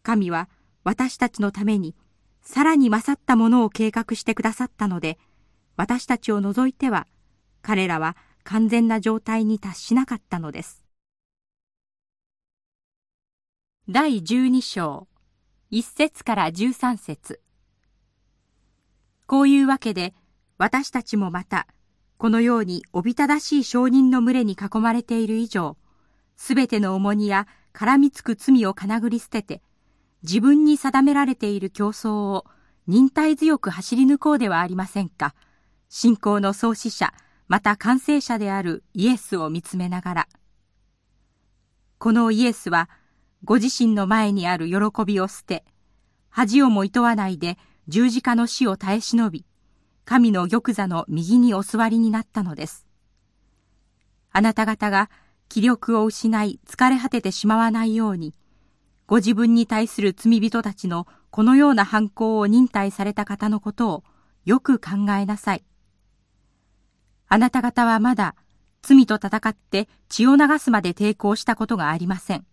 神は私たちのためにさらに勝ったものを計画してくださったので、私たちを除いては彼らは完全な状態に達しなかったのです。第12章。1節から13節。こういうわけで私たちもまたこのようにおびただしい証人の群れに囲まれている以上すべての重荷や絡みつく罪をかなぐり捨てて自分に定められている競争を忍耐強く走り抜こうではありませんか。信仰の創始者また完成者であるイエスを見つめながら。このイエスはご自身の前にある喜びを捨て恥をもいとわないで十字架の死を耐え忍び神の玉座の右にお座りになったのです。あなた方が気力を失い疲れ果ててしまわないように、ご自分に対する罪人たちのこのような犯行を忍耐された方のことをよく考えなさい。あなた方はまだ罪と戦って血を流すまで抵抗したことがありません。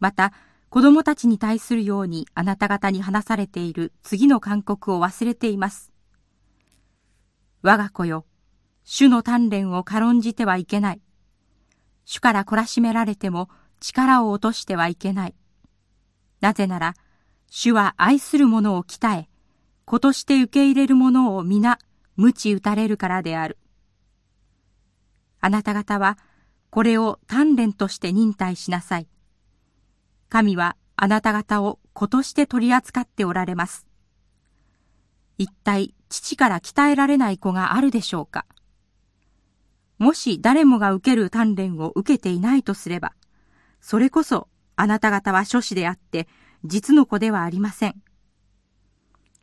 また、子供たちに対するようにあなた方に話されている次の勧告を忘れています。我が子よ、主の鍛錬を軽んじてはいけない。主から懲らしめられても力を落としてはいけない。なぜなら、主は愛する者を鍛え、子として受け入れる者を皆、鞭打たれるからである。あなた方は、これを鍛錬として忍耐しなさい。神はあなた方を子として取り扱っておられます。一体父から鍛えられない子があるでしょうかもし誰もが受ける鍛錬を受けていないとすれば、それこそあなた方は諸子であって実の子ではありません。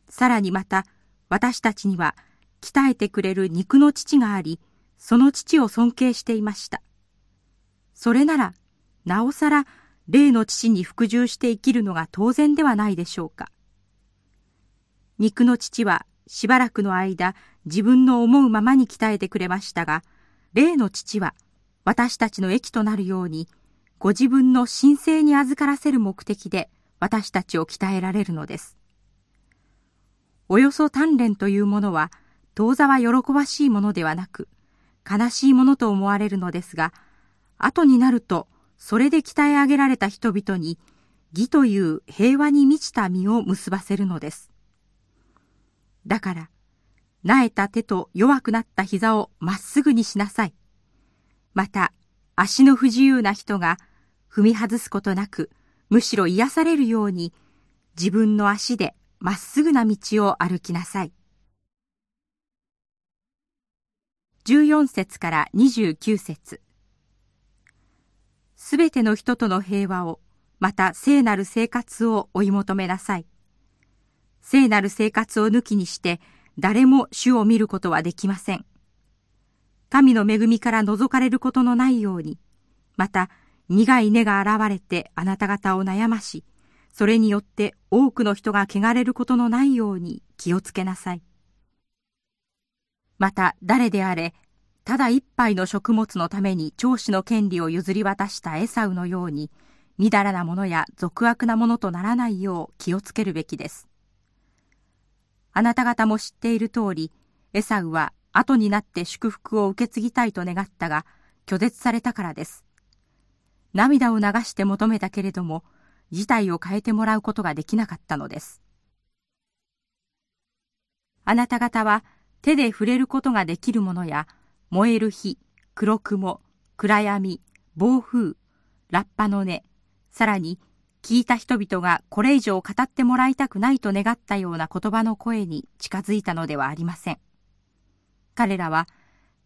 さらにまた私たちには鍛えてくれる肉の父があり、その父を尊敬していました。それなら、なおさら霊の父に服従して生きるのが当然ではないでしょうか。肉の父はしばらくの間自分の思うままに鍛えてくれましたが、霊の父は私たちの益となるように、ご自分の神聖に預からせる目的で私たちを鍛えられるのです。およそ鍛錬というものは、当座は喜ばしいものではなく、悲しいものと思われるのですが、後になると、それで鍛え上げられた人々に、義という平和に満ちた実を結ばせるのです。だから、苗えた手と弱くなった膝をまっすぐにしなさい。また、足の不自由な人が踏み外すことなく、むしろ癒されるように、自分の足でまっすぐな道を歩きなさい。14節から29節すべての人との平和を、また聖なる生活を追い求めなさい。聖なる生活を抜きにして誰も主を見ることはできません。神の恵みから覗かれることのないように、また苦い根が現れてあなた方を悩まし、それによって多くの人が汚れることのないように気をつけなさい。また誰であれ、ただ一杯の食物のために長子の権利を譲り渡したエサウのように、みだらなものや俗悪なものとならないよう気をつけるべきです。あなた方も知っている通り、エサウは後になって祝福を受け継ぎたいと願ったが、拒絶されたからです。涙を流して求めたけれども、事態を変えてもらうことができなかったのです。あなた方は手で触れることができるものや、燃える火、黒雲、暗闇、暴風、ラッパの音、さらに聞いた人々がこれ以上語ってもらいたくないと願ったような言葉の声に近づいたのではありません。彼らは、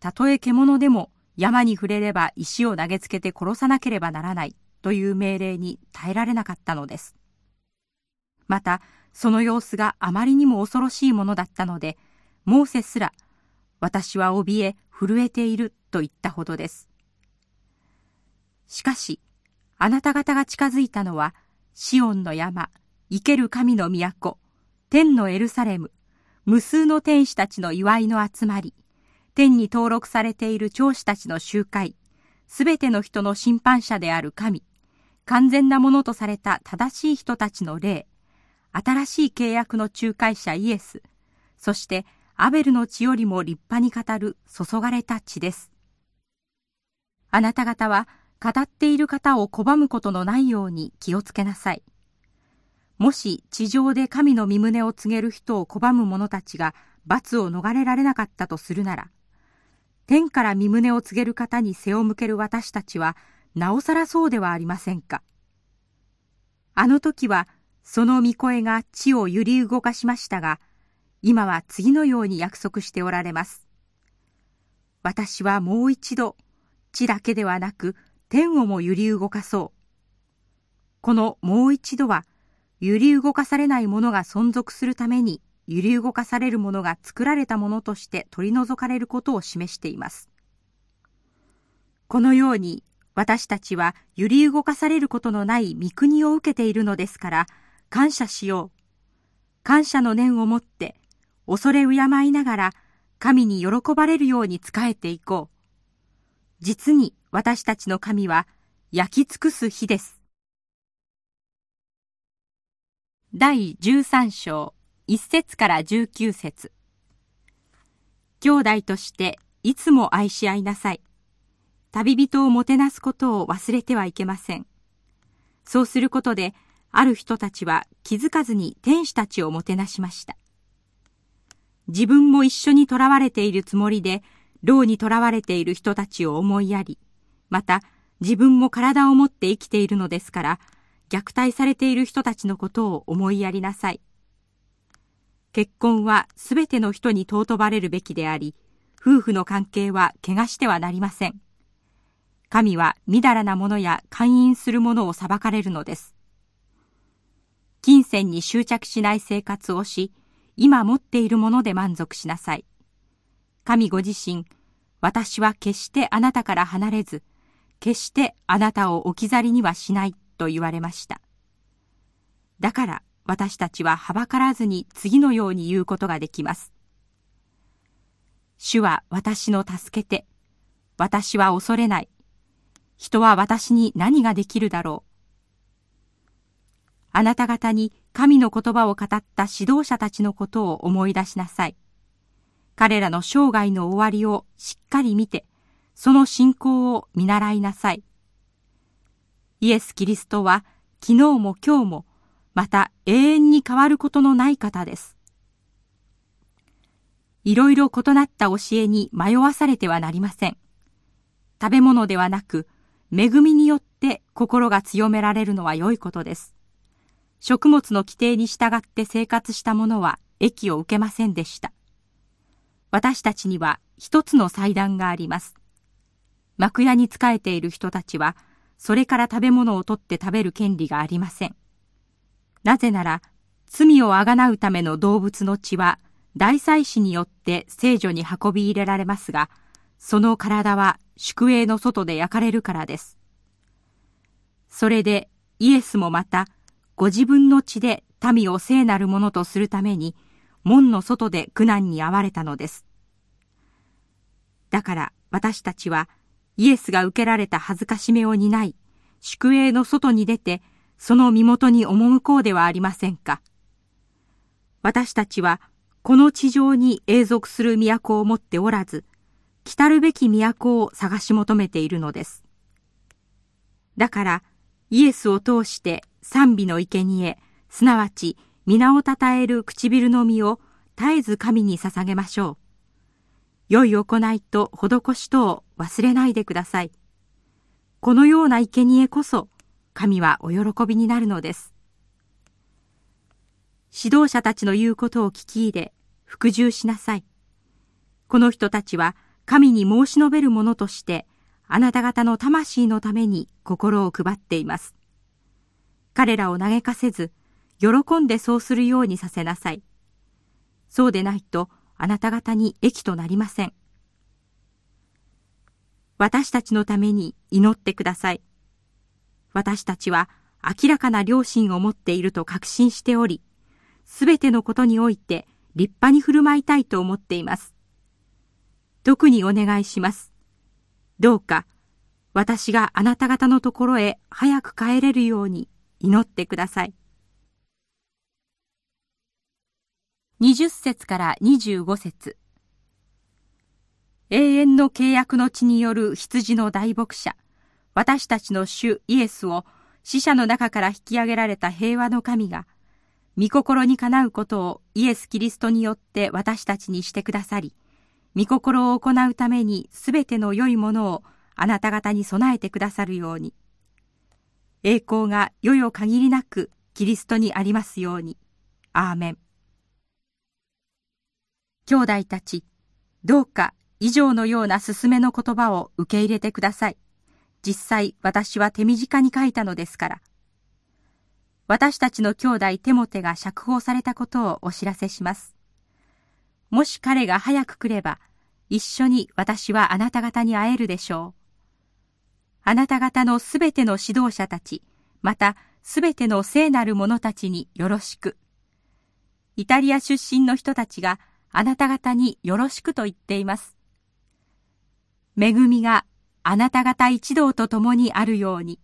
たとえ獣でも山に触れれば石を投げつけて殺さなければならないという命令に耐えられなかったのです。また、その様子があまりにも恐ろしいものだったので、モーセすら、私は怯え、震えていると言ったほどです。しかし、あなた方が近づいたのは、シオンの山、生ける神の都、天のエルサレム、無数の天使たちの祝いの集まり、天に登録されている長子たちの集会、すべての人の審判者である神、完全なものとされた正しい人たちの霊、新しい契約の仲介者イエス、そしてアベルの血よりも立派に語る注がれた血です。あなた方は語っている方を拒むことのないように気をつけなさい。もし地上で神の身旨を告げる人を拒む者たちが罰を逃れられなかったとするなら、天から身旨を告げる方に背を向ける私たちは、なおさらそうではありませんか。あの時は、その御声が地を揺り動かしましたが、今は次のように約束しておられます。私はもう一度、地だけではなく、天をも揺り動かそう。このもう一度は、揺り動かされないものが存続するために揺り動かされるものが作られたものとして取り除かれることを示しています。このように私たちは揺り動かされることのない御国を受けているのですから感謝しよう。感謝の念を持って恐れ敬いながら神に喜ばれるように仕えていこう。実に私たちの神は焼き尽くす日です。第13章1節から19節兄弟としていつも愛し合いなさい。旅人をもてなすことを忘れてはいけません。そうすることで、ある人たちは気づかずに天使たちをもてなしました。自分も一緒に囚われているつもりで、牢に囚われている人たちを思いやり、また自分も体を持って生きているのですから、虐待されている人たちのことを思いやりなさい。結婚はすべての人に尊ばれるべきであり、夫婦の関係は怪我してはなりません。神はみだらなものや勧誘するものを裁かれるのです。金銭に執着しない生活をし、今持っているもので満足しなさい。神ご自身、私は決してあなたから離れず、決してあなたを置き去りにはしないと言われました。だから私たちははばからずに次のように言うことができます。主は私の助けて、私は恐れない。人は私に何ができるだろう。あなた方に神の言葉を語った指導者たちのことを思い出しなさい。彼らの生涯の終わりをしっかり見て、その信仰を見習いなさい。イエス・キリストは昨日も今日もまた永遠に変わることのない方です。いろいろ異なった教えに迷わされてはなりません。食べ物ではなく、恵みによって心が強められるのは良いことです。食物の規定に従って生活した者は益を受けませんでした。私たちには一つの祭壇があります。幕屋に仕えている人たちは、それから食べ物を取って食べる権利がありません。なぜなら、罪をあがなうための動物の血は、大祭司によって聖女に運び入れられますが、その体は宿営の外で焼かれるからです。それでイエスもまた、ご自分の血で民を聖なるものとするために、門の外で苦難に遭われたのです。だから私たちは、イエスが受けられた恥ずかしめを担い、宿営の外に出て、その身元に赴こうではありませんか。私たちは、この地上に永続する都を持っておらず、来るべき都を探し求めているのです。だから、イエスを通して賛美の生贄、すなわち皆をたたえる唇の実を絶えず神に捧げましょう。良い行いと施しとを忘れないでください。このような生贄こそ神はお喜びになるのです。指導者たちの言うことを聞き入れ、服従しなさい。この人たちは神に申し述べるものとして、あなた方の魂のために心を配っています。彼らを嘆かせず、喜んでそうするようにさせなさい。そうでないと、あなた方に益となりません。私たちのために祈ってください。私たちは明らかな良心を持っていると確信しており、すべてのことにおいて立派に振る舞いたいと思っています。特にお願いします。どうか、私があなた方のところへ早く帰れるように祈ってください。20節から25節永遠の契約の地による羊の大牧者、私たちの主イエスを死者の中から引き上げられた平和の神が、御心にかなうことをイエス・キリストによって私たちにしてくださり、御心を行うためにすべての良いものをあなた方に備えてくださるように。栄光が世よ限りなくキリストにありますように。アーメン。兄弟たち、どうか以上のような勧めの言葉を受け入れてください。実際私は手短に書いたのですから。私たちの兄弟テモテが釈放されたことをお知らせします。もし彼が早く来れば、一緒に私はあなた方に会えるでしょう。あなた方のすべての指導者たち、またすべての聖なる者たちによろしく。イタリア出身の人たちがあなた方によろしくと言っています。恵みがあなた方一同と共にあるように。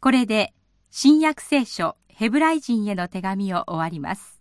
これで新約聖書ヘブライ人への手紙を終わります。